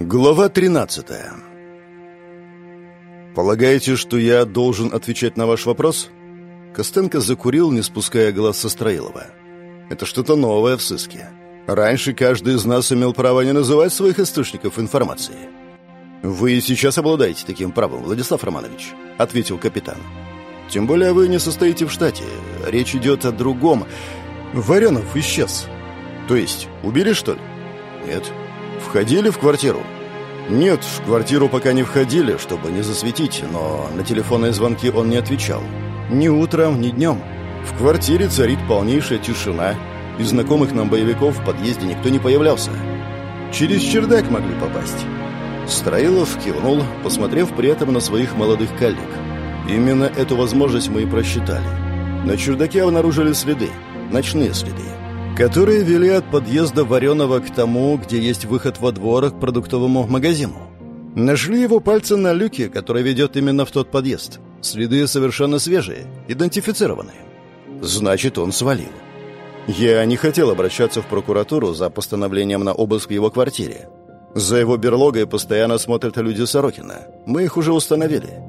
Глава 13 «Полагаете, что я должен отвечать на ваш вопрос?» Костенко закурил, не спуская глаз со Строилова. «Это что-то новое в сыске. Раньше каждый из нас имел право не называть своих источников информации». «Вы сейчас обладаете таким правом, Владислав Романович», — ответил капитан. «Тем более вы не состоите в штате. Речь идет о другом. Варенов исчез. То есть, убили, что ли?» «Нет». «Входили в квартиру?» «Нет, в квартиру пока не входили, чтобы не засветить, но на телефонные звонки он не отвечал. Ни утром, ни днем. В квартире царит полнейшая тишина. Из знакомых нам боевиков в подъезде никто не появлялся. Через чердак могли попасть». Строилов кивнул, посмотрев при этом на своих молодых коллег. Именно эту возможность мы и просчитали. На чердаке обнаружили следы, ночные следы которые вели от подъезда Вареного к тому, где есть выход во двор к продуктовому магазину. Нашли его пальцы на люке, который ведет именно в тот подъезд. Следы совершенно свежие, идентифицированные. Значит, он свалил. Я не хотел обращаться в прокуратуру за постановлением на обыск в его квартире. За его берлогой постоянно смотрят люди Сорокина. Мы их уже установили.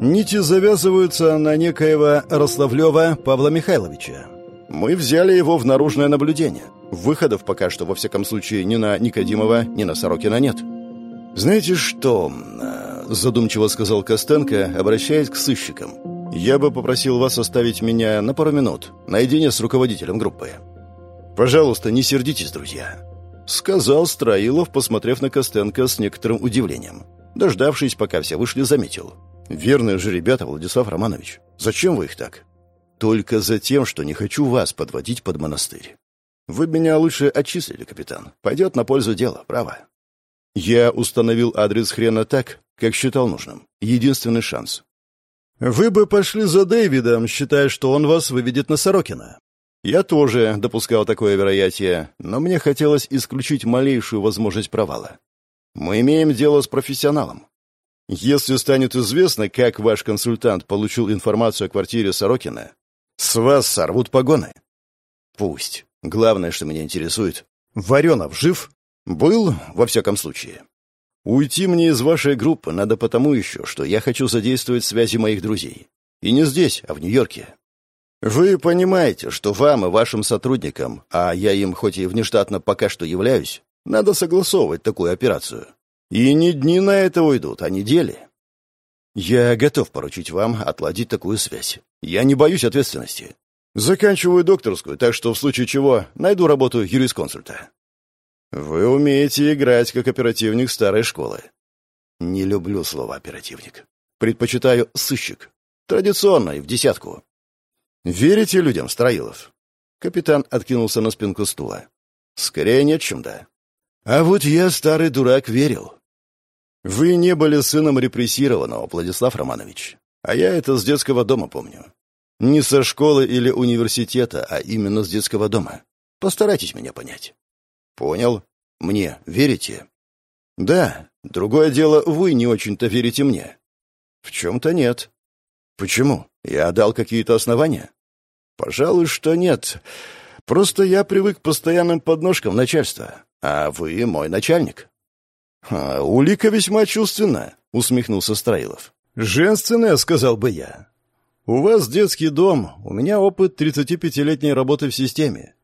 Нити завязываются на некоего Рославлева Павла Михайловича. Мы взяли его в наружное наблюдение. Выходов пока что, во всяком случае, ни на Никодимова, ни на Сорокина нет. «Знаете что?» — задумчиво сказал Костенко, обращаясь к сыщикам. «Я бы попросил вас оставить меня на пару минут, наедине с руководителем группы». «Пожалуйста, не сердитесь, друзья», — сказал Строилов, посмотрев на Костенко с некоторым удивлением. Дождавшись, пока все вышли, заметил. «Верные же ребята, Владислав Романович. Зачем вы их так?» Только за тем, что не хочу вас подводить под монастырь. Вы меня лучше отчислили, капитан. Пойдет на пользу дела, право. Я установил адрес хрена так, как считал нужным. Единственный шанс. Вы бы пошли за Дэвидом, считая, что он вас выведет на Сорокина. Я тоже допускал такое вероятие, но мне хотелось исключить малейшую возможность провала. Мы имеем дело с профессионалом. Если станет известно, как ваш консультант получил информацию о квартире Сорокина, с вас сорвут погоны. Пусть. Главное, что меня интересует. Варенов жив? Был, во всяком случае. Уйти мне из вашей группы надо потому еще, что я хочу задействовать связи моих друзей. И не здесь, а в Нью-Йорке. Вы понимаете, что вам и вашим сотрудникам, а я им хоть и внештатно пока что являюсь, надо согласовывать такую операцию. И не дни на это уйдут, а недели. Я готов поручить вам отладить такую связь. Я не боюсь ответственности. Заканчиваю докторскую, так что в случае чего найду работу юрисконсульта. Вы умеете играть как оперативник старой школы. Не люблю слово оперативник. Предпочитаю сыщик. Традиционно и в десятку. Верите людям, Строилов? Капитан откинулся на спинку стула. Скорее нет, чем да. А вот я, старый дурак, верил. Вы не были сыном репрессированного, Владислав Романович. А я это с детского дома помню. Не со школы или университета, а именно с детского дома. Постарайтесь меня понять. Понял. Мне верите? Да. Другое дело, вы не очень-то верите мне. В чем-то нет. Почему? Я дал какие-то основания? Пожалуй, что нет. Просто я привык к постоянным подножкам начальства, а вы мой начальник. «А, улика весьма чувственная», — усмехнулся Строилов. «Женственная, сказал бы я. У вас детский дом, у меня опыт 35-летней работы в системе.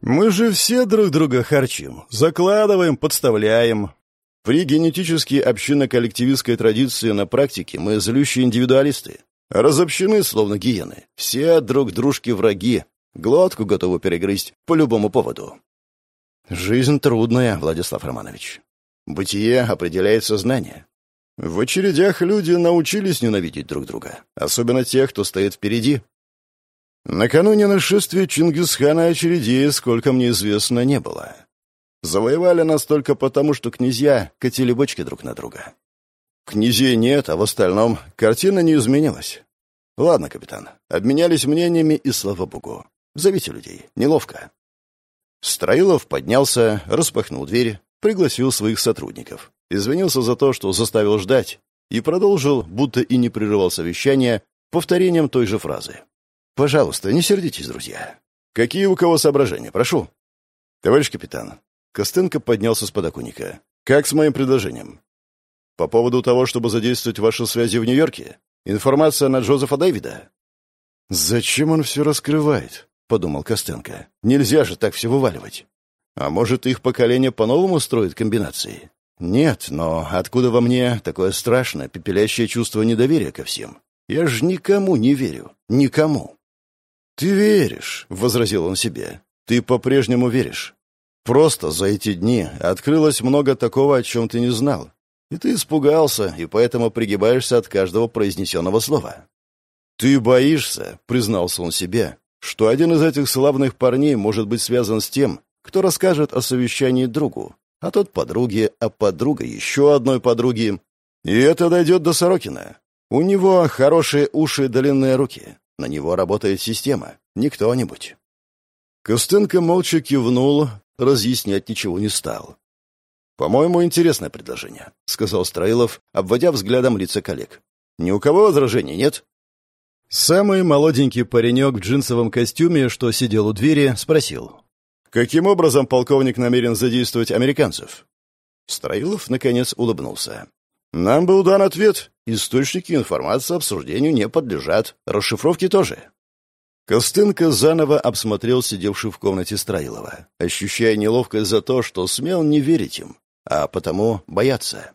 Мы же все друг друга харчим, закладываем, подставляем. При генетически общинно-коллективистской традиции на практике мы злющие индивидуалисты. Разобщены, словно гиены. Все друг дружки враги. Глотку готовы перегрызть по любому поводу. Жизнь трудная, Владислав Романович. Бытие определяет сознание. В очередях люди научились ненавидеть друг друга, особенно тех, кто стоит впереди. Накануне нашествия Чингисхана очередей, сколько мне известно, не было. Завоевали нас только потому, что князья катили бочки друг на друга. Князей нет, а в остальном картина не изменилась. Ладно, капитан, обменялись мнениями, и слава богу. Зовите людей, неловко. Строилов поднялся, распахнул дверь, пригласил своих сотрудников, извинился за то, что заставил ждать, и продолжил, будто и не прерывал совещание, повторением той же фразы. «Пожалуйста, не сердитесь, друзья. Какие у кого соображения? Прошу». «Товарищ капитан». Костенко поднялся с подоконника. Как с моим предложением? По поводу того, чтобы задействовать ваши связи в Нью-Йорке? Информация на Джозефа Дэвида? Зачем он все раскрывает? Подумал Костенко. Нельзя же так все вываливать. А может, их поколение по-новому строит комбинации? Нет, но откуда во мне такое страшное, пепелящее чувство недоверия ко всем? Я же никому не верю. Никому. «Ты веришь», — возразил он себе. «Ты по-прежнему веришь. Просто за эти дни открылось много такого, о чем ты не знал. И ты испугался, и поэтому пригибаешься от каждого произнесенного слова. «Ты боишься», — признался он себе, «что один из этих славных парней может быть связан с тем, кто расскажет о совещании другу, а тот подруге, а подруга еще одной подруги. И это дойдет до Сорокина. У него хорошие уши и длинные руки. На него работает система, не кто-нибудь». Костенко молча кивнул, разъяснять ничего не стал. «По-моему, интересное предложение», — сказал Строилов, обводя взглядом лица коллег. «Ни у кого возражений нет?» Самый молоденький паренек в джинсовом костюме, что сидел у двери, спросил. «Каким образом полковник намерен задействовать американцев?» Строилов, наконец, улыбнулся. «Нам был дан ответ. Источники информации обсуждению не подлежат. Расшифровки тоже. Костынка заново обсмотрел сидевший в комнате Строилова, ощущая неловкость за то, что смел не верить им, а потому бояться.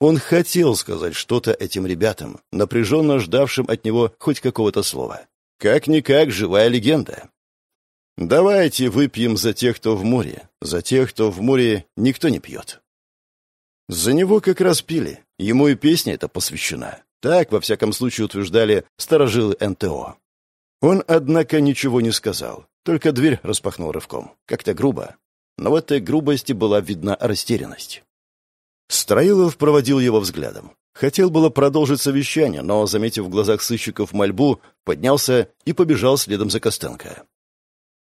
Он хотел сказать что-то этим ребятам, напряженно ждавшим от него хоть какого-то слова. Как-никак живая легенда. «Давайте выпьем за тех, кто в море, за тех, кто в море никто не пьет». За него как раз пили, ему и песня эта посвящена. Так, во всяком случае, утверждали старожилы НТО. Он, однако, ничего не сказал, только дверь распахнул рывком, как-то грубо. Но в этой грубости была видна растерянность. Строилов проводил его взглядом. Хотел было продолжить совещание, но, заметив в глазах сыщиков мольбу, поднялся и побежал следом за Костенко.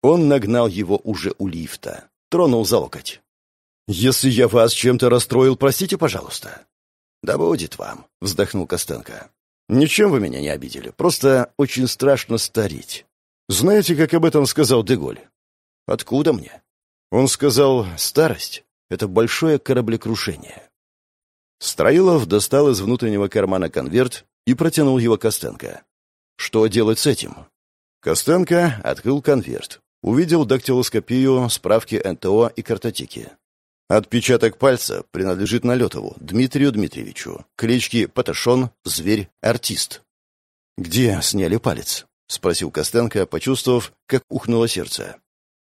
Он нагнал его уже у лифта, тронул за локоть. «Если я вас чем-то расстроил, простите, пожалуйста». «Да будет вам», — вздохнул Костенко. Ничем вы меня не обидели. Просто очень страшно стареть. Знаете, как об этом сказал Деголь? Откуда мне? Он сказал, старость — это большое кораблекрушение. Строилов достал из внутреннего кармана конверт и протянул его Костенко. Что делать с этим? Костенко открыл конверт. Увидел дактилоскопию, справки НТО и картотеки. Отпечаток пальца принадлежит Налетову, Дмитрию Дмитриевичу. Клички Паташон, Зверь, Артист. «Где сняли палец?» — спросил Костенко, почувствовав, как ухнуло сердце.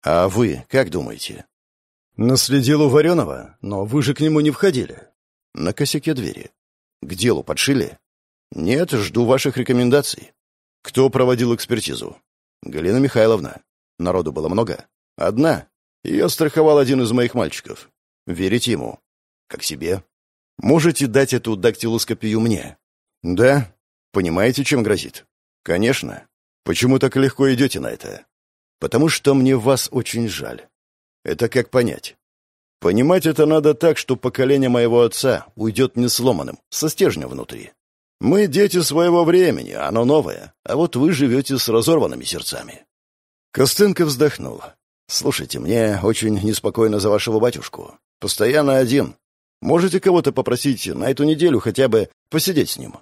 «А вы как думаете?» «Наследил у Вареного, но вы же к нему не входили». «На косяке двери». «К делу подшили?» «Нет, жду ваших рекомендаций». «Кто проводил экспертизу?» «Галина Михайловна». «Народу было много?» «Одна. Ее страховал один из моих мальчиков. Верить ему? Как себе? Можете дать эту дактилоскопию мне? Да? Понимаете, чем грозит? Конечно. Почему так легко идете на это? Потому что мне вас очень жаль. Это как понять? Понимать это надо так, что поколение моего отца уйдет не сломанным, со стержнем внутри. Мы дети своего времени, оно новое, а вот вы живете с разорванными сердцами. Костенко вздохнул. «Слушайте, мне очень неспокойно за вашего батюшку. Постоянно один. Можете кого-то попросить на эту неделю хотя бы посидеть с ним?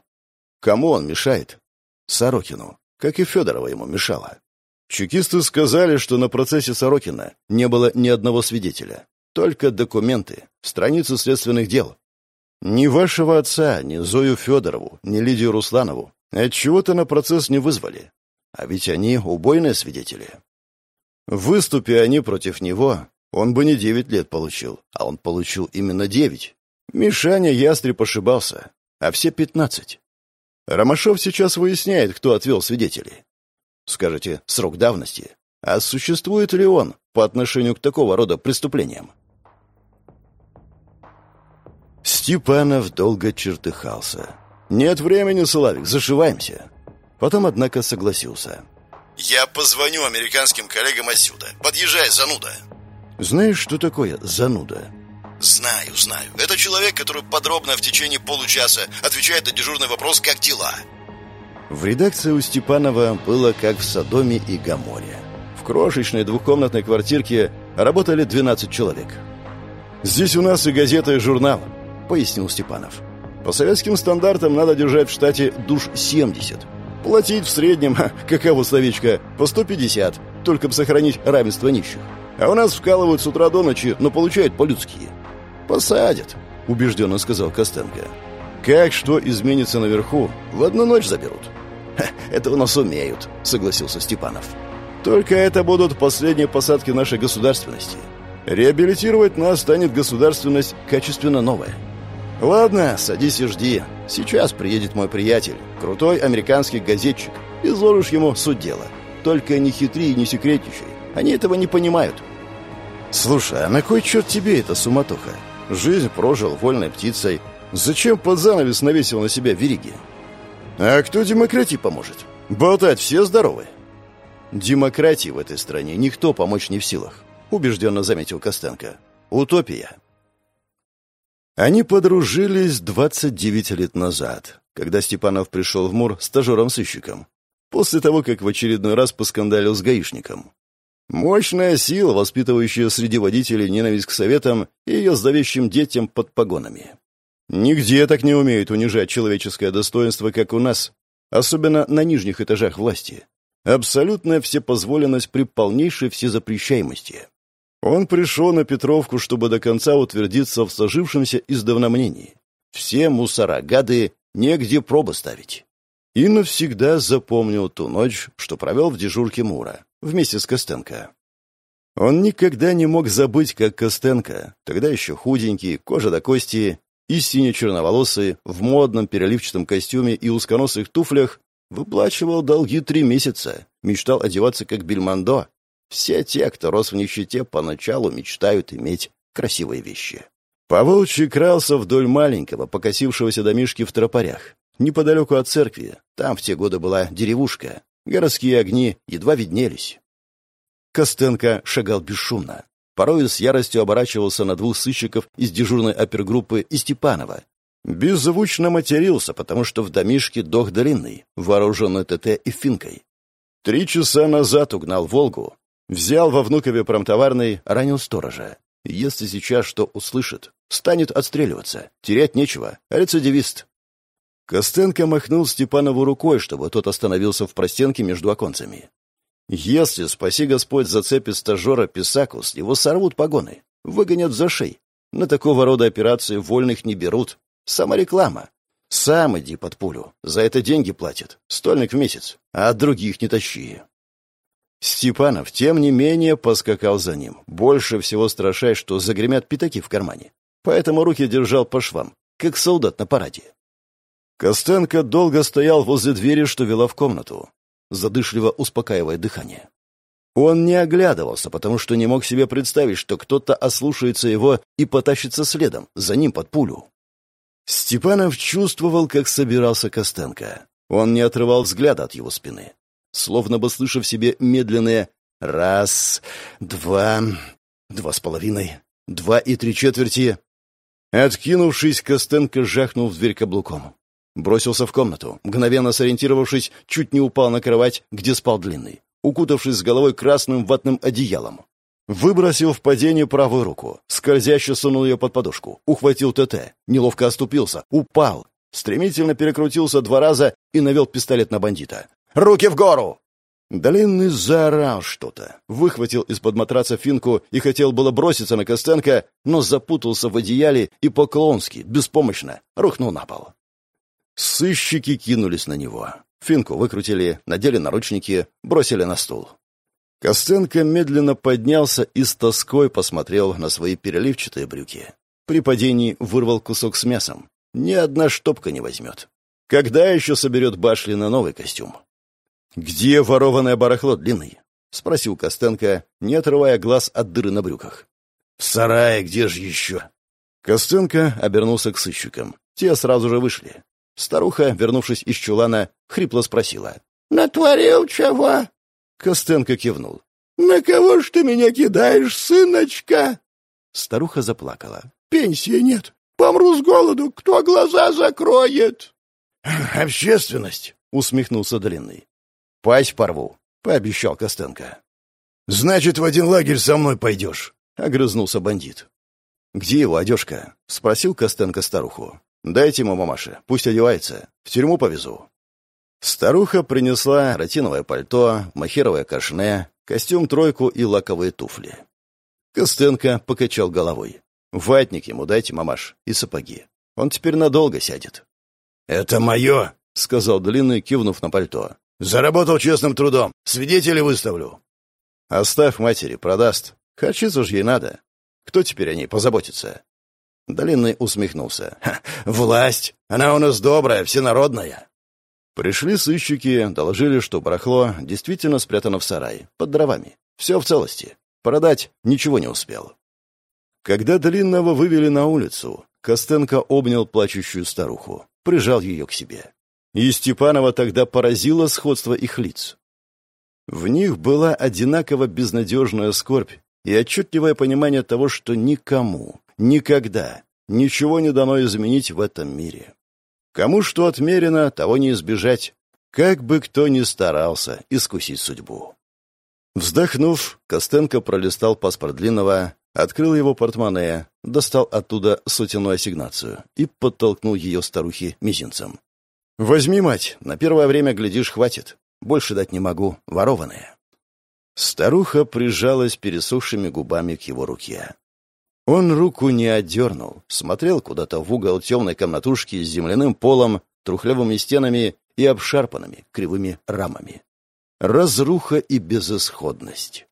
Кому он мешает? Сорокину. Как и Федорова ему мешала. Чекисты сказали, что на процессе Сорокина не было ни одного свидетеля. Только документы, страницы следственных дел. Ни вашего отца, ни Зою Федорову, ни Лидию Русланову отчего-то на процесс не вызвали. А ведь они убойные свидетели. Выступи они против него, он бы не девять лет получил, а он получил именно девять. Мишаня ястреб ошибался, а все пятнадцать. Ромашов сейчас выясняет, кто отвел свидетелей. Скажете, срок давности. А существует ли он по отношению к такого рода преступлениям? Степанов долго чертыхался. «Нет времени, Славик, зашиваемся». Потом, однако, согласился. «Я позвоню американским коллегам отсюда. Подъезжай, зануда». Знаешь, что такое зануда? Знаю, знаю. Это человек, который подробно в течение получаса отвечает на дежурный вопрос «Как дела?». В редакции у Степанова было как в Содоме и Гаморе. В крошечной двухкомнатной квартирке работали 12 человек. «Здесь у нас и газета, и журнал», — пояснил Степанов. «По советским стандартам надо держать в штате душ 70. Платить в среднем, каково словечко, по 150, только бы сохранить равенство нищих. А у нас вкалывают с утра до ночи, но получают по-людски». «Посадят», — убежденно сказал Костенко. «Как что изменится наверху, в одну ночь заберут». «Это у нас умеют», — согласился Степанов. «Только это будут последние посадки нашей государственности. Реабилитировать нас станет государственность качественно новая. Ладно, садись и жди. Сейчас приедет мой приятель, крутой американский газетчик. Изложишь ему суть дела. Только не хитри и не секретничай. Они этого не понимают. Слушай, а на кой черт тебе эта суматоха? Жизнь прожил вольной птицей. Зачем под занавес навесил на себя вериги? А кто демократии поможет? Болтать все здоровы. Демократии в этой стране никто помочь не в силах убежденно заметил Костенко. Утопия. Они подружились 29 лет назад, когда Степанов пришел в МУР стажером-сыщиком, после того, как в очередной раз поскандалил с гаишником. Мощная сила, воспитывающая среди водителей ненависть к советам и ее сдавящим детям под погонами. Нигде так не умеют унижать человеческое достоинство, как у нас, особенно на нижних этажах власти. Абсолютная всепозволенность при полнейшей всезапрещаемости. Он пришел на Петровку, чтобы до конца утвердиться в сложившемся издавна мнении. Все мусора, гады, негде пробы ставить. И навсегда запомнил ту ночь, что провел в дежурке Мура, вместе с Костенко. Он никогда не мог забыть, как Костенко, тогда еще худенький, кожа до кости, и сине-черноволосый, в модном переливчатом костюме и узконосых туфлях, выплачивал долги три месяца, мечтал одеваться как Бельмондо, все те, кто рос в нищете, поначалу мечтают иметь красивые вещи. Поволчий крался вдоль маленького, покосившегося домишки в тропарях, неподалеку от церкви. Там в те годы была деревушка. Городские огни едва виднелись. Костенко шагал бесшумно. Порой с яростью оборачивался на двух сыщиков из дежурной опергруппы и Степанова. Беззвучно матерился, потому что в домишке дох длинный, вооруженный ТТ и финкой. Три часа назад угнал «Волгу», Взял во Внукове промтоварный, ранил сторожа. Если сейчас что услышит, станет отстреливаться. Терять нечего. Рецидивист. Костенко махнул Степанову рукой, чтобы тот остановился в простенке между оконцами. Если, спаси Господь, зацепит стажера Писакус, его сорвут погоны, выгонят за шей. На такого рода операции вольных не берут. Самореклама. Сам иди под пулю. За это деньги платят. Стольник в месяц. А от других не тащи. Степанов, тем не менее, поскакал за ним, больше всего страшась, что загремят пятаки в кармане. Поэтому руки держал по швам, как солдат на параде. Костенко долго стоял возле двери, что вела в комнату, задышливо успокаивая дыхание. Он не оглядывался, потому что не мог себе представить, что кто-то ослушается его и потащится следом, за ним под пулю. Степанов чувствовал, как собирался Костенко. Он не отрывал взгляда от его спины словно бы слыша себе медленное «раз, два, два с половиной, два и три четверти». Откинувшись, Костенко жахнул в дверь каблуком. Бросился в комнату, мгновенно сориентировавшись, чуть не упал на кровать, где спал длинный, укутавшись с головой красным ватным одеялом. Выбросил в падение правую руку, скользяще сунул ее под подушку, ухватил ТТ, неловко оступился, упал, стремительно перекрутился два раза и навел пистолет на бандита. Руки в гору!» Длинный заорал что-то, выхватил из-под матраца финку и хотел было броситься на Костенко, но запутался в одеяле и по-клоунски, беспомощно, рухнул на пол. Сыщики кинулись на него. Финку выкрутили, надели наручники, бросили на стул. Костенко медленно поднялся и с тоской посмотрел на свои переливчатые брюки. При падении вырвал кусок с мясом. Ни одна штопка не возьмет. Когда еще соберет башли на новый костюм? «Где ворованное барахло длинный?» — спросил Костенко, не отрывая глаз от дыры на брюках. «В сарае где же еще?» Костенко обернулся к сыщикам. Те сразу же вышли. Старуха, вернувшись из чулана, хрипло спросила. «Натворил чего?» Костенко кивнул. «На кого ж ты меня кидаешь, сыночка?» Старуха заплакала. «Пенсии нет. Помру с голоду. Кто глаза закроет?» «Общественность», — усмехнулся Длинный. Пасть порву», — пообещал Костенко. «Значит, в один лагерь со мной пойдешь», — огрызнулся бандит. «Где его одежка?» — спросил Костенко старуху. «Дайте ему, мамаше, пусть одевается. В тюрьму повезу». Старуха принесла ротиновое пальто, махеровое кашне, костюм-тройку и лаковые туфли. Костенко покачал головой. «Ватник ему дайте, мамаш, и сапоги. Он теперь надолго сядет». «Это мое», — сказал Длинный, кивнув на пальто. «Заработал честным трудом. Свидетелей выставлю». «Оставь матери, продаст. Харчицу ж ей надо. Кто теперь о ней позаботится?» Длинный усмехнулся. «Власть! Она у нас добрая, всенародная!» Пришли сыщики, доложили, что барахло действительно спрятано в сарае, под дровами. Все в целости. Продать ничего не успел. Когда Длинного вывели на улицу, Костенко обнял плачущую старуху, прижал ее к себе. И Степанова тогда поразило сходство их лиц. В них была одинаково безнадежная скорбь и отчетливое понимание того, что никому, никогда, ничего не дано изменить в этом мире. Кому что отмерено, того не избежать, как бы кто ни старался искусить судьбу. Вздохнув, Костенко пролистал паспорт Длинного, открыл его портмоне, достал оттуда сотенную ассигнацию и подтолкнул ее старухе мизинцем. «Возьми, мать, на первое время, глядишь, хватит. Больше дать не могу, ворованные». Старуха прижалась пересохшими губами к его руке. Он руку не отдернул, смотрел куда-то в угол темной комнатушки с земляным полом, трухлявыми стенами и обшарпанными кривыми рамами. Разруха и безысходность.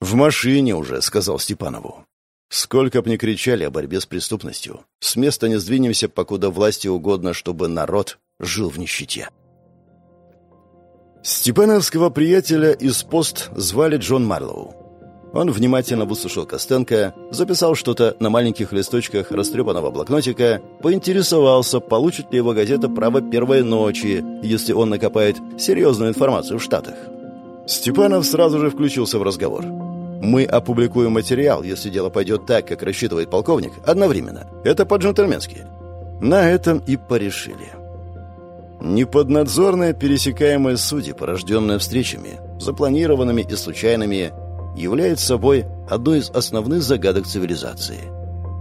«В машине уже», — сказал Степанову. «Сколько б ни кричали о борьбе с преступностью, с места не сдвинемся, покуда власти угодно, чтобы народ жил в нищете». Степановского приятеля из пост звали Джон Марлоу. Он внимательно выслушал Костенко, записал что-то на маленьких листочках растрепанного блокнотика, поинтересовался, получит ли его газета право первой ночи, если он накопает серьезную информацию в Штатах. Степанов сразу же включился в разговор. «Мы опубликуем материал, если дело пойдет так, как рассчитывает полковник, одновременно. Это по-джентльменски». На этом и порешили. Неподнадзорные пересекаемые судьи, порожденные встречами, запланированными и случайными, является собой одной из основных загадок цивилизации.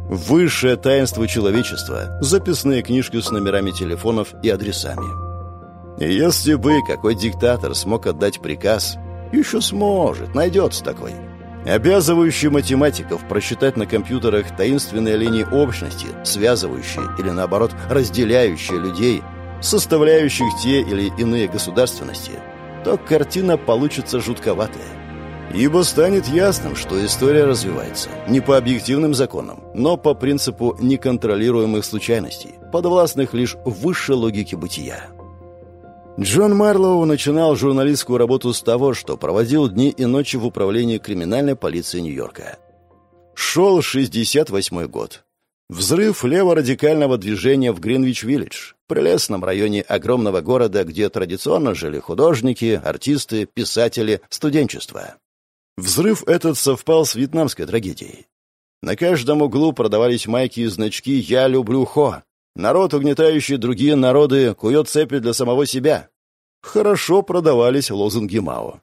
Высшее таинство человечества – записные книжки с номерами телефонов и адресами. Если бы какой диктатор смог отдать приказ, еще сможет, найдется такой, обязывающий математиков просчитать на компьютерах таинственные линии общности, связывающие или, наоборот, разделяющие людей, составляющих те или иные государственности, то картина получится жутковатая. Ибо станет ясным, что история развивается не по объективным законам, но по принципу неконтролируемых случайностей, подвластных лишь высшей логике бытия. Джон Марлоу начинал журналистскую работу с того, что проводил дни и ночи в управлении криминальной полиции Нью-Йорка. Шел 68 год. Взрыв леворадикального движения в Гринвич-Виллидж, прелестном районе огромного города, где традиционно жили художники, артисты, писатели, студенчество. Взрыв этот совпал с вьетнамской трагедией. На каждом углу продавались майки и значки «Я люблю Хо». Народ, угнетающий другие народы, кует цепи для самого себя. Хорошо продавались лозунги Мао.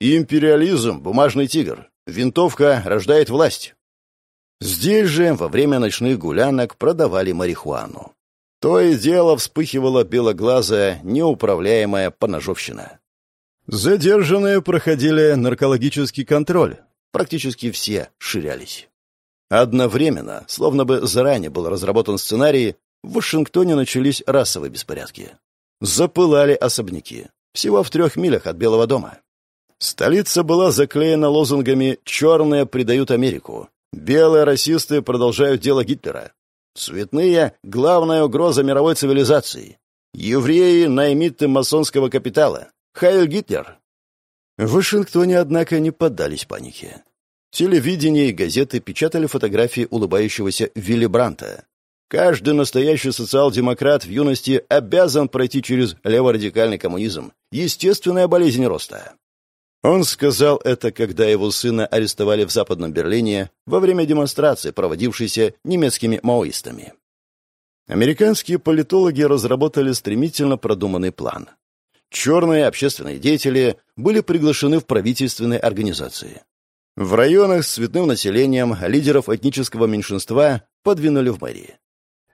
«Империализм, бумажный тигр. Винтовка рождает власть». Здесь же во время ночных гулянок продавали марихуану. То и дело вспыхивала белоглазая, неуправляемая поножовщина. Задержанные проходили наркологический контроль. Практически все ширялись. Одновременно, словно бы заранее был разработан сценарий, в Вашингтоне начались расовые беспорядки. Запылали особняки. Всего в трех милях от Белого дома. Столица была заклеена лозунгами «Черные предают Америку», «Белые расисты продолжают дело Гитлера», «Цветные — главная угроза мировой цивилизации», «Евреи — наймиты масонского капитала», Хайль Гитлер!» В Вашингтоне, однако, не поддались панике. Телевидение и газеты печатали фотографии улыбающегося Вилли Бранта. Каждый настоящий социал-демократ в юности обязан пройти через леворадикальный коммунизм, естественная болезнь роста. Он сказал это, когда его сына арестовали в Западном Берлине во время демонстрации, проводившейся немецкими маоистами. Американские политологи разработали стремительно продуманный план. Черные общественные деятели были приглашены в правительственные организации. В районах с цветным населением лидеров этнического меньшинства подвинули в мэрии.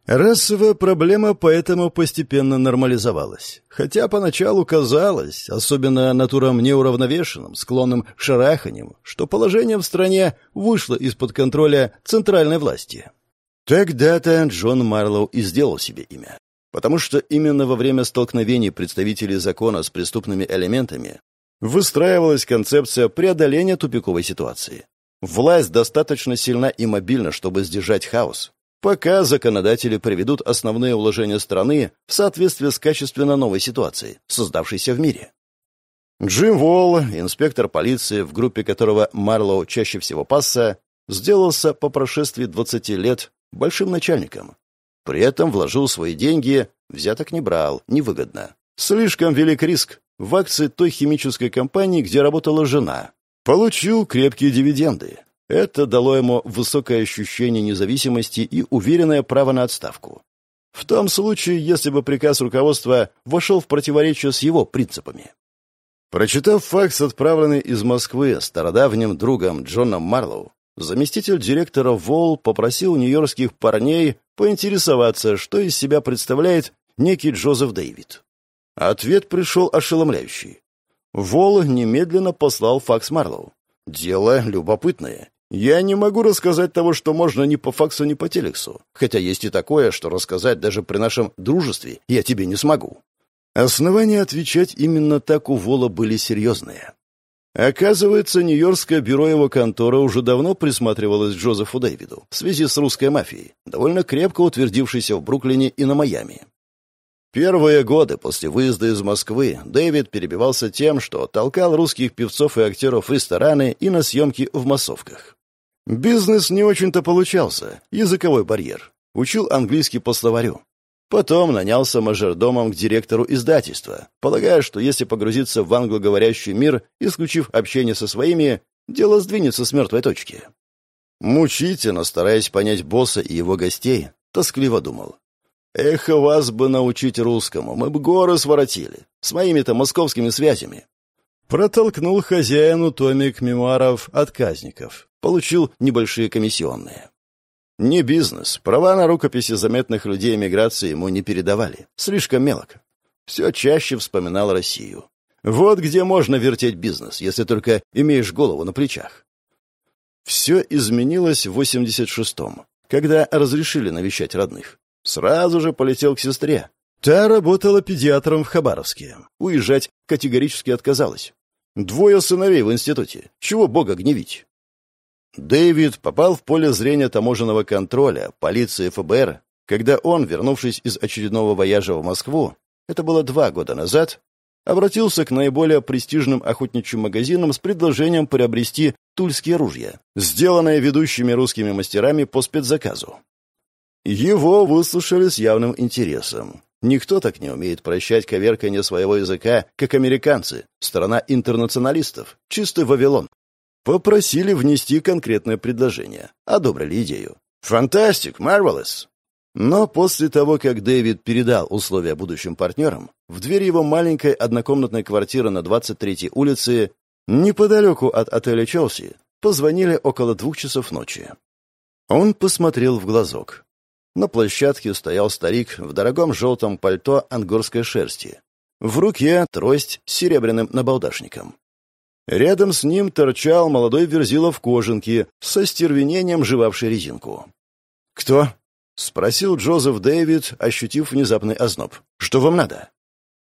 Расовая проблема поэтому постепенно нормализовалась. Хотя поначалу казалось, особенно натурам неуравновешенным, склонным к шараханьям, что положение в стране вышло из-под контроля центральной власти. Тогда-то Джон Марлоу и сделал себе имя. Потому что именно во время столкновений представителей закона с преступными элементами выстраивалась концепция преодоления тупиковой ситуации. Власть достаточно сильна и мобильна, чтобы сдержать хаос, пока законодатели приведут основные уложения страны в соответствии с качественно новой ситуацией, создавшейся в мире. Джим Волл, инспектор полиции, в группе которого Марлоу чаще всего пасся, сделался по прошествии 20 лет большим начальником. При этом вложил свои деньги, взяток не брал, невыгодно. Слишком велик риск в акции той химической компании, где работала жена. Получил крепкие дивиденды. Это дало ему высокое ощущение независимости и уверенное право на отставку. В том случае, если бы приказ руководства вошел в противоречие с его принципами. Прочитав факс, отправленный из Москвы стародавним другом Джоном Марлоу, заместитель директора Волл попросил нью-йоркских парней поинтересоваться, что из себя представляет некий Джозеф Дэвид. Ответ пришел ошеломляющий. Волл немедленно послал факс Марлоу. Дело любопытное. Я не могу рассказать того, что можно ни по факсу, ни по телексу. Хотя есть и такое, что рассказать даже при нашем дружестве я тебе не смогу. Основания отвечать именно так у Вола были серьезные. Оказывается, Нью-Йоркское бюро его конторы уже давно присматривалось к Джозефу Дэвиду в связи с русской мафией, довольно крепко утвердившейся в Бруклине и на Майами. Первые годы после выезда из Москвы Дэвид перебивался тем, что толкал русских певцов и актеров в рестораны и на съемки в массовках. Бизнес не очень-то получался, языковой барьер. Учил английский по словарю. Потом нанялся мажордомом к директору издательства, полагая, что если погрузиться в англоговорящий мир, исключив общение со своими, дело сдвинется с мертвой точки. Мучительно, стараясь понять босса и его гостей, тоскливо думал. «Эх, вас бы научить русскому, мы бы горы своротили, с моими-то московскими связями». Протолкнул хозяину томик мемуаров отказников получил небольшие комиссионные. Не бизнес. Права на рукописи заметных людей эмиграции ему не передавали. Слишком мелко. Все чаще вспоминал Россию. Вот где можно вертеть бизнес, если только имеешь голову на плечах. Все изменилось в 86-м, когда разрешили навещать родных. Сразу же полетел к сестре. Та работала педиатром в Хабаровске. Уезжать категорически отказалась. Двое сыновей в институте. Чего бога гневить? Дэвид попал в поле зрения таможенного контроля, полиции ФБР, когда он, вернувшись из очередного вояжа в Москву, это было два года назад, обратился к наиболее престижным охотничьим магазинам с предложением приобрести тульские ружья, сделанные ведущими русскими мастерами по спецзаказу. Его выслушали с явным интересом. Никто так не умеет прощать коверканье своего языка, как американцы, страна интернационалистов, чистый Вавилон. Попросили внести конкретное предложение. Одобрили идею. Фантастик, marvelous. Но после того, как Дэвид передал условия будущим партнерам, в дверь его маленькой однокомнатной квартиры на 23-й улице, неподалеку от отеля «Челси», позвонили около двух часов ночи. Он посмотрел в глазок. На площадке стоял старик в дорогом желтом пальто ангорской шерсти. В руке трость с серебряным набалдашником. Рядом с ним торчал молодой верзила в кожанке, со стервенением жевавший резинку. «Кто?» — спросил Джозеф Дэвид, ощутив внезапный озноб. «Что вам надо?»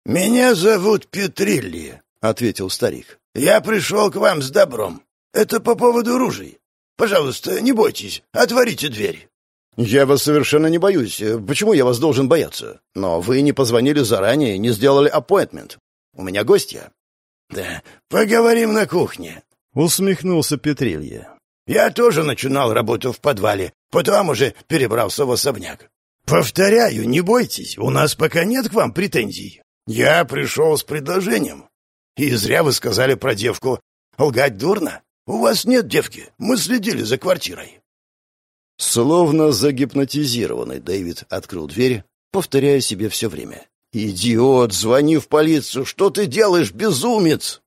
«Меня зовут Петрилли», — ответил старик. «Я пришел к вам с добром. Это по поводу ружей. Пожалуйста, не бойтесь, отворите дверь». «Я вас совершенно не боюсь. Почему я вас должен бояться? Но вы не позвонили заранее, не сделали аппоинтмент. У меня гостья». «Да, поговорим на кухне», — усмехнулся Петрилья. «Я тоже начинал работу в подвале, потом уже перебрался в особняк. Повторяю, не бойтесь, у нас пока нет к вам претензий. Я пришел с предложением. И зря вы сказали про девку. Лгать дурно. У вас нет девки, мы следили за квартирой». Словно загипнотизированный, Дэвид открыл дверь, повторяя себе все время. «Идиот, звони в полицию! Что ты делаешь, безумец?»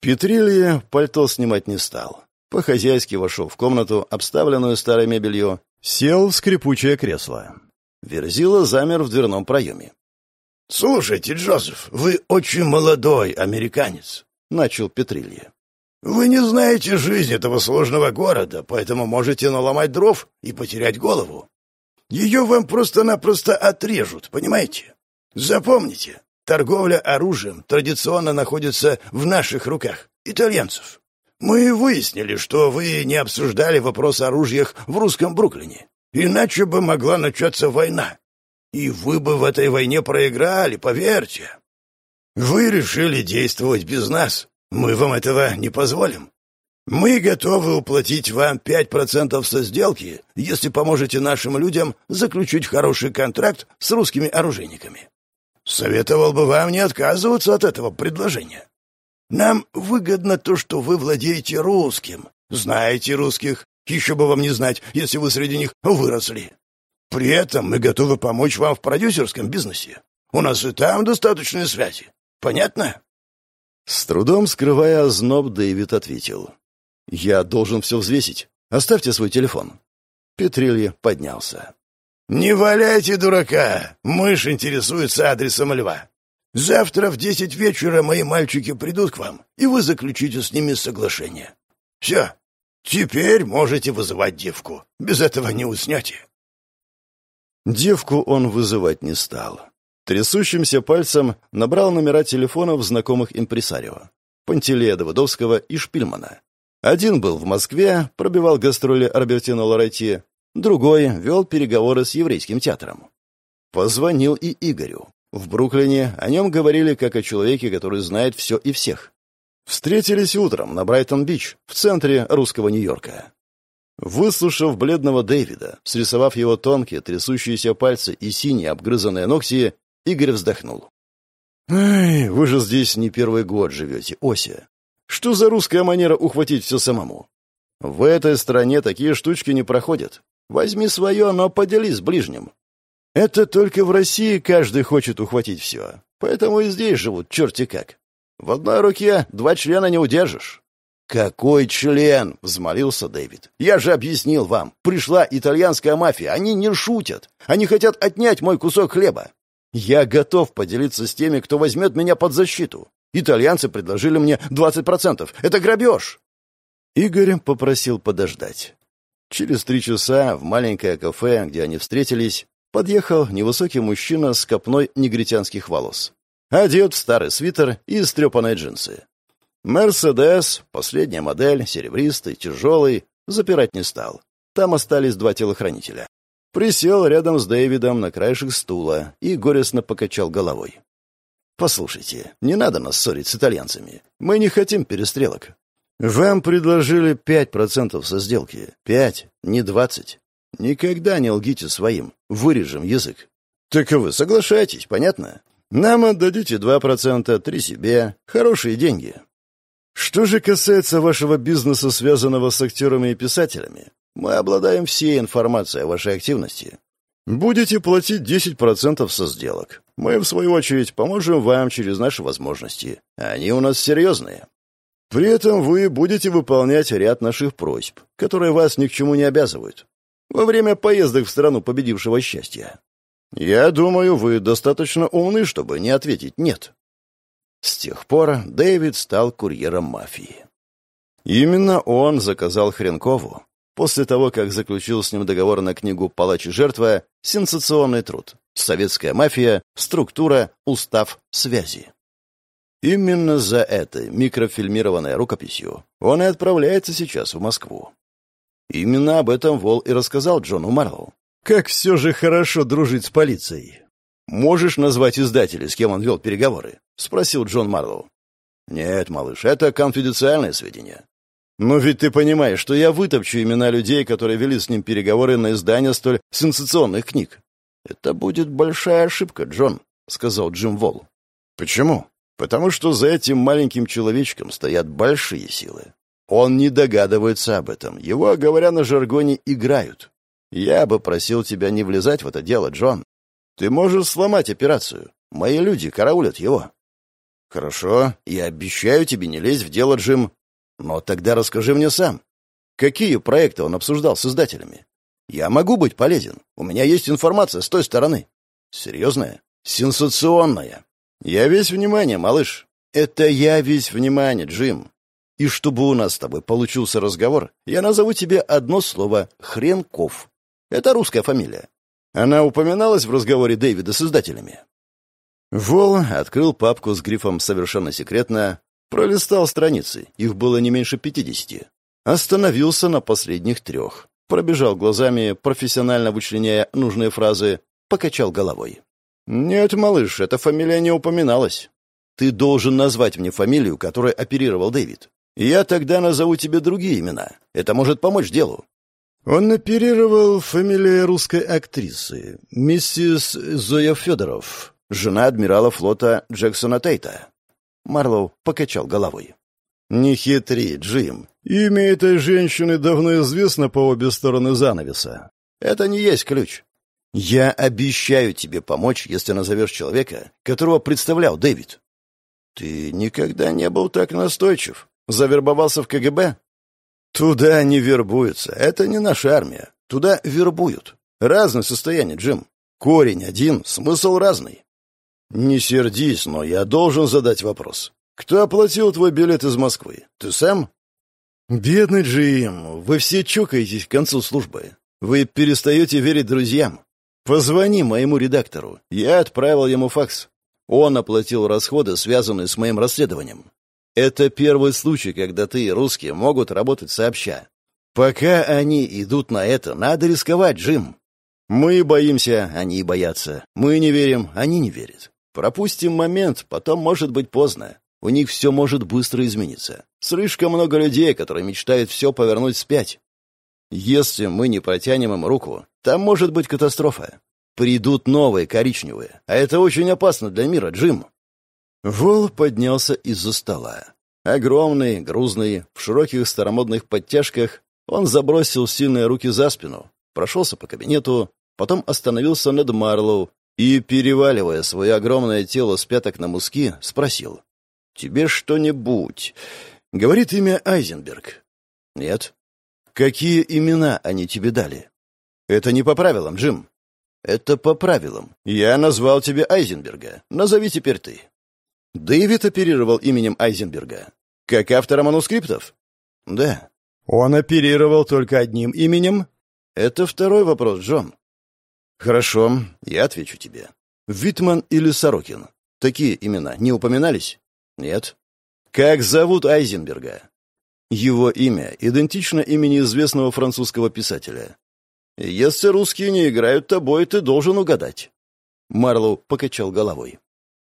Петрилья пальто снимать не стал. По-хозяйски вошел в комнату, обставленную старой мебелью, сел в скрипучее кресло. Верзила замер в дверном проеме. «Слушайте, Джозеф, вы очень молодой американец», — начал Петрилья. «Вы не знаете жизнь этого сложного города, поэтому можете наломать дров и потерять голову. Ее вам просто-напросто отрежут, понимаете? Запомните, торговля оружием традиционно находится в наших руках, итальянцев. Мы выяснили, что вы не обсуждали вопрос о ружьях в русском Бруклине. Иначе бы могла начаться война. И вы бы в этой войне проиграли, поверьте. Вы решили действовать без нас. Мы вам этого не позволим. Мы готовы уплатить вам пять процентов со сделки, если поможете нашим людям заключить хороший контракт с русскими оружейниками. Советовал бы вам не отказываться от этого предложения. Нам выгодно то, что вы владеете русским, знаете русских, еще бы вам не знать, если вы среди них выросли. При этом мы готовы помочь вам в продюсерском бизнесе. У нас и там достаточные связи. Понятно?» С трудом скрывая озноб, Дэвид ответил. «Я должен все взвесить. Оставьте свой телефон». Петрилья поднялся. «Не валяйте дурака! Мышь интересуется адресом льва. Завтра в десять вечера мои мальчики придут к вам, и вы заключите с ними соглашение. Все, теперь можете вызывать девку. Без этого не уснете». Девку он вызывать не стал. Трясущимся пальцем набрал номера телефонов знакомых импресарио. Пантелея Давыдовского и Шпильмана. Один был в Москве, пробивал гастроли Арбертино Лоретти, другой вел переговоры с еврейским театром. Позвонил и Игорю. В Бруклине о нем говорили как о человеке, который знает все и всех. Встретились утром на Брайтон-Бич, в центре русского Нью-Йорка. Выслушав бледного Дэвида, срисовав его тонкие, трясущиеся пальцы и синие обгрызанные ногти, Игорь вздохнул. «Ай, вы же здесь не первый год живете, Ося. Что за русская манера ухватить все самому? В этой стране такие штучки не проходят. Возьми свое, но поделись с ближним. Это только в России каждый хочет ухватить все. Поэтому и здесь живут черти как. В одной руке два члена не удержишь. «Какой член?» — взмолился Дэвид. «Я же объяснил вам. Пришла итальянская мафия. Они не шутят. Они хотят отнять мой кусок хлеба. Я готов поделиться с теми, кто возьмет меня под защиту. Итальянцы предложили мне 20%. Это грабеж!» Игорь попросил подождать. Через три часа в маленькое кафе, где они встретились, подъехал невысокий мужчина с копной негритянских волос. Одет в старый свитер и стрепанные джинсы. «Мерседес», последняя модель, серебристый, тяжелый, запирать не стал. Там остались два телохранителя. Присел рядом с Дэвидом на краешек стула и горестно покачал головой. «Послушайте, не надо нас ссорить с итальянцами. Мы не хотим перестрелок. Вам предложили пять процентов со сделки. Пять, не двадцать. Никогда не лгите своим. Вырежем язык. Так вы соглашайтесь, понятно? Нам отдадите два процента, три себе. Хорошие деньги. Что же касается вашего бизнеса, связанного с актерами и писателями, мы обладаем всей информацией о вашей активности. Будете платить 10% со сделок. Мы, в свою очередь, поможем вам через наши возможности. Они у нас серьезные. При этом вы будете выполнять ряд наших просьб, которые вас ни к чему не обязывают. Во время поездок в страну победившего счастья. Я думаю, вы достаточно умны, чтобы не ответить «нет». С тех пор Дэвид стал курьером мафии. Именно он заказал Хренкову, после того, как заключил с ним договор на книгу «Палач и жертва» сенсационный труд «Советская мафия. Структура. Устав. Связи». Именно за этой микрофильмированной рукописью он и отправляется сейчас в Москву. Именно об этом Вол и рассказал Джону Марлоу. Как все же хорошо дружить с полицией. «Можешь назвать издателей, с кем он вел переговоры?» — спросил Джон Марлоу. «Нет, малыш, это конфиденциальное сведения. Но ведь ты понимаешь, что я вытопчу имена людей, которые вели с ним переговоры на издание столь сенсационных книг. Это будет большая ошибка, Джон», — сказал Джим Волл. «Почему?» «Потому что за этим маленьким человечком стоят большие силы. Он не догадывается об этом. Его, говоря на жаргоне, играют. Я бы просил тебя не влезать в это дело, Джон. Ты можешь сломать операцию. Мои люди караулят его. Хорошо, я обещаю тебе не лезть в дело, Джим. Но тогда расскажи мне сам. Какие проекты он обсуждал с издателями? Я могу быть полезен. У меня есть информация с той стороны. Серьезная? Сенсационная. Я весь внимание, малыш. Это я весь внимание, Джим. И чтобы у нас с тобой получился разговор, я назову тебе одно слово «Хренков». Это русская фамилия. Она упоминалась в разговоре Дэвида с издателями. Вол открыл папку с грифом «Совершенно секретно», пролистал страницы, их было не меньше пятидесяти. Остановился на последних трех. Пробежал глазами, профессионально вычленяя нужные фразы, покачал головой. «Нет, малыш, эта фамилия не упоминалась. Ты должен назвать мне фамилию, которой оперировал Дэвид. Я тогда назову тебе другие имена. Это может помочь делу». Он оперировал фамилией русской актрисы, миссис Зоя Федоров, жена адмирала флота Джексона Тейта. Марлоу покачал головой. «Не хитри, Джим. Имя этой женщины давно известно по обе стороны занавеса. Это не есть ключ. Я обещаю тебе помочь, если назовешь человека, которого представлял Дэвид». «Ты никогда не был так настойчив. Завербовался в КГБ?» «Туда не вербуются. Это не наша армия. Туда вербуют. Разное состояние, Джим. Корень один, смысл разный. «Не сердись, но я должен задать вопрос. Кто оплатил твой билет из Москвы? Ты сам?» «Бедный Джим, вы все чокаетесь к концу службы. Вы перестаете верить друзьям. Позвони моему редактору. Я отправил ему факс. Он оплатил расходы, связанные с моим расследованием. Это первый случай, когда ты и русские могут работать сообща. Пока они идут на это, надо рисковать, Джим. Мы боимся, они боятся. Мы не верим, они не верят. Пропустим момент, потом может быть поздно. У них все может быстро измениться. Слишком много людей, которые мечтают все повернуть вспять. Если мы не протянем им руку, там может быть катастрофа. Придут новые коричневые, а это очень опасно для мира, Джим. Вол поднялся из-за стола. Огромный, грузный, в широких старомодных подтяжках, он забросил сильные руки за спину, прошелся по кабинету, потом остановился над Марлоу, и, переваливая свое огромное тело с пяток на муски, спросил. «Тебе что-нибудь?» Говорит имя Айзенберг. «Нет». «Какие имена они тебе дали?» «Это не по правилам, Джим». «Это по правилам. Я назвал тебе Айзенберга. Назови теперь ты». Дэвид оперировал именем Айзенберга. Как автора манускриптов? Да. Он оперировал только одним именем? Это второй вопрос, Джон. «Хорошо, я отвечу тебе. Витман или Сорокин? Такие имена не упоминались?» «Нет». «Как зовут Айзенберга?» Его имя идентично имени известного французского писателя. «Если русские не играют тобой, ты должен угадать». Марлоу покачал головой.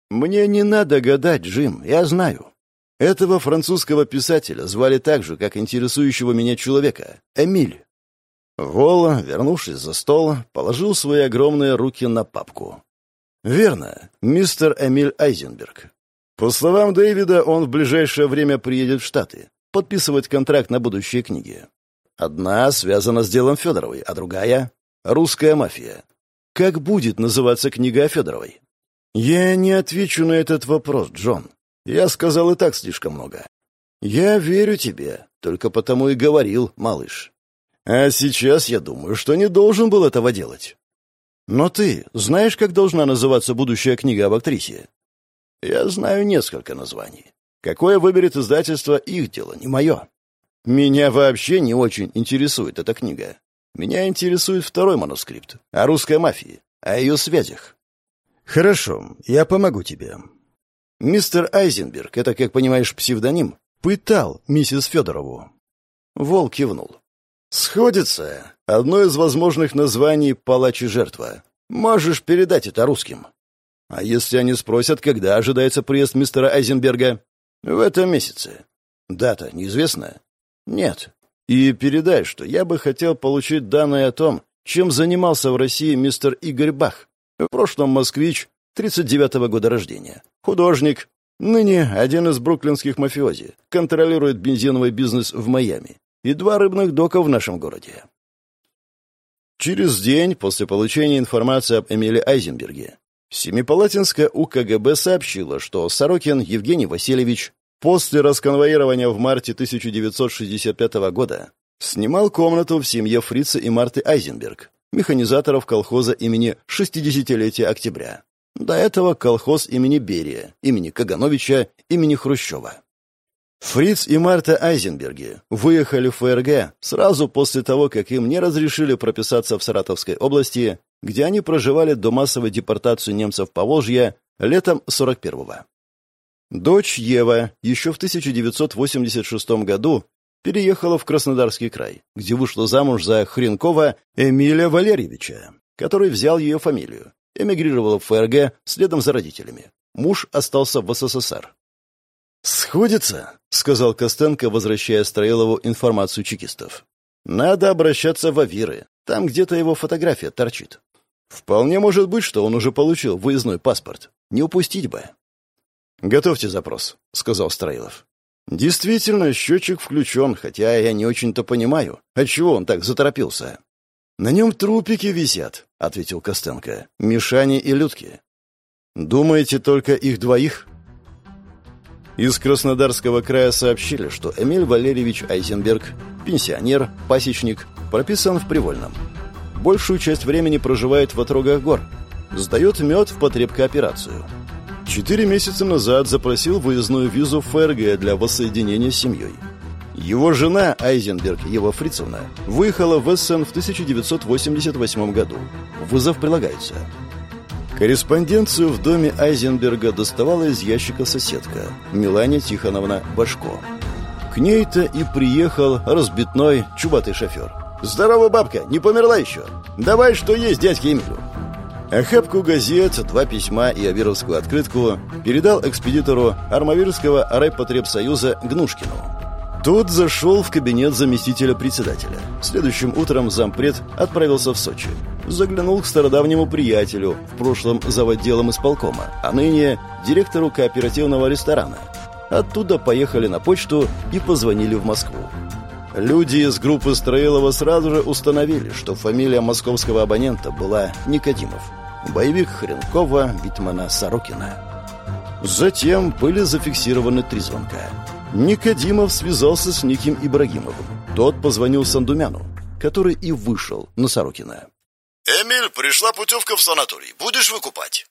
«Мне не надо гадать, Джим, я знаю. Этого французского писателя звали так же, как интересующего меня человека — Эмиль. Вола, вернувшись за стол, положил свои огромные руки на папку. «Верно, мистер Эмиль Айзенберг. По словам Дэвида, он в ближайшее время приедет в Штаты, подписывать контракт на будущие книги. Одна связана с делом Федоровой, а другая — «Русская мафия». Как будет называться книга о Федоровой? Я не отвечу на этот вопрос, Джон. Я сказал и так слишком много. Я верю тебе, только потому и говорил, малыш. А сейчас я думаю, что не должен был этого делать. Но ты знаешь, как должна называться будущая книга об актрисе? Я знаю несколько названий. Какое выберет издательство, их дело, не мое. Меня вообще не очень интересует эта книга. Меня интересует второй манускрипт о русской мафии, о ее связях. Хорошо, я помогу тебе. Мистер Айзенберг, это, как понимаешь, псевдоним, пытал миссис Федорову. Вол кивнул. «Сходится. Одно из возможных названий — палач и жертва. Можешь передать это русским». «А если они спросят, когда ожидается приезд мистера Айзенберга?» «В этом месяце». «Дата неизвестна?» «Нет». «И передай, что я бы хотел получить данные о том, чем занимался в России мистер Игорь Бах. В прошлом москвич, 39-го года рождения. Художник. Ныне один из бруклинских мафиози. Контролирует бензиновый бизнес в Майами и два рыбных дока в нашем городе. Через день после получения информации об Эмиле Айзенберге Семипалатинская УКГБ сообщила, что Сорокин Евгений Васильевич после расконвоирования в марте 1965 года Снимал комнату в семье Фрица и Марты Айзенберг, механизаторов колхоза имени 60-летия октября. До этого колхоз имени Берия, имени Кагановича, имени Хрущева. Фриц и Марта Айзенберги выехали в ФРГ сразу после того, как им не разрешили прописаться в Саратовской области, где они проживали до массовой депортации немцев по Волжье летом 41-го. Дочь Ева еще в 1986 году переехала в Краснодарский край, где вышла замуж за Хренкова Эмилия Валерьевича, который взял ее фамилию, эмигрировала в ФРГ следом за родителями. Муж остался в СССР. «Сходится», — сказал Костенко, возвращая Строилову информацию чекистов. «Надо обращаться в Авиры. Там где-то его фотография торчит. Вполне может быть, что он уже получил выездной паспорт. Не упустить бы». «Готовьте запрос», — сказал Строилов. «Действительно, счетчик включен, хотя я не очень-то понимаю, отчего он так заторопился». «На нем трупики висят», — ответил Костенко. «Мишани и Людки». «Думаете, только их двоих?» Из Краснодарского края сообщили, что Эмиль Валерьевич Айзенберг, пенсионер, пасечник, прописан в Привольном. Большую часть времени проживает в отрогах гор. Сдает мед в потребкооперацию. Четыре месяца назад запросил выездную визу в ФРГ для воссоединения с семьей. Его жена Айзенберг Ева Фрицевна выехала в СН в 1988 году. Вызов прилагается. Корреспонденцию в доме Айзенберга доставала из ящика соседка, Милане Тихоновна Башко. К ней-то и приехал разбитной чубатый шофер. «Здорово, бабка, не померла еще? Давай, что есть, дядьке Эмилю». Охапку газет, два письма и авировскую открытку передал экспедитору Армавирского райпотребсоюза Гнушкину. Тот зашел в кабинет заместителя председателя. Следующим утром зампред отправился в Сочи заглянул к стародавнему приятелю, в прошлом заводделом исполкома, а ныне директору кооперативного ресторана. Оттуда поехали на почту и позвонили в Москву. Люди из группы Строилова сразу же установили, что фамилия московского абонента была Никодимов. Боевик Хренкова, Витмана Сорокина. Затем были зафиксированы три звонка. Никодимов связался с неким Ибрагимовым. Тот позвонил Сандумяну, который и вышел на Сорокина. «Эмиль, пришла путевка в санаторий. Будешь выкупать?»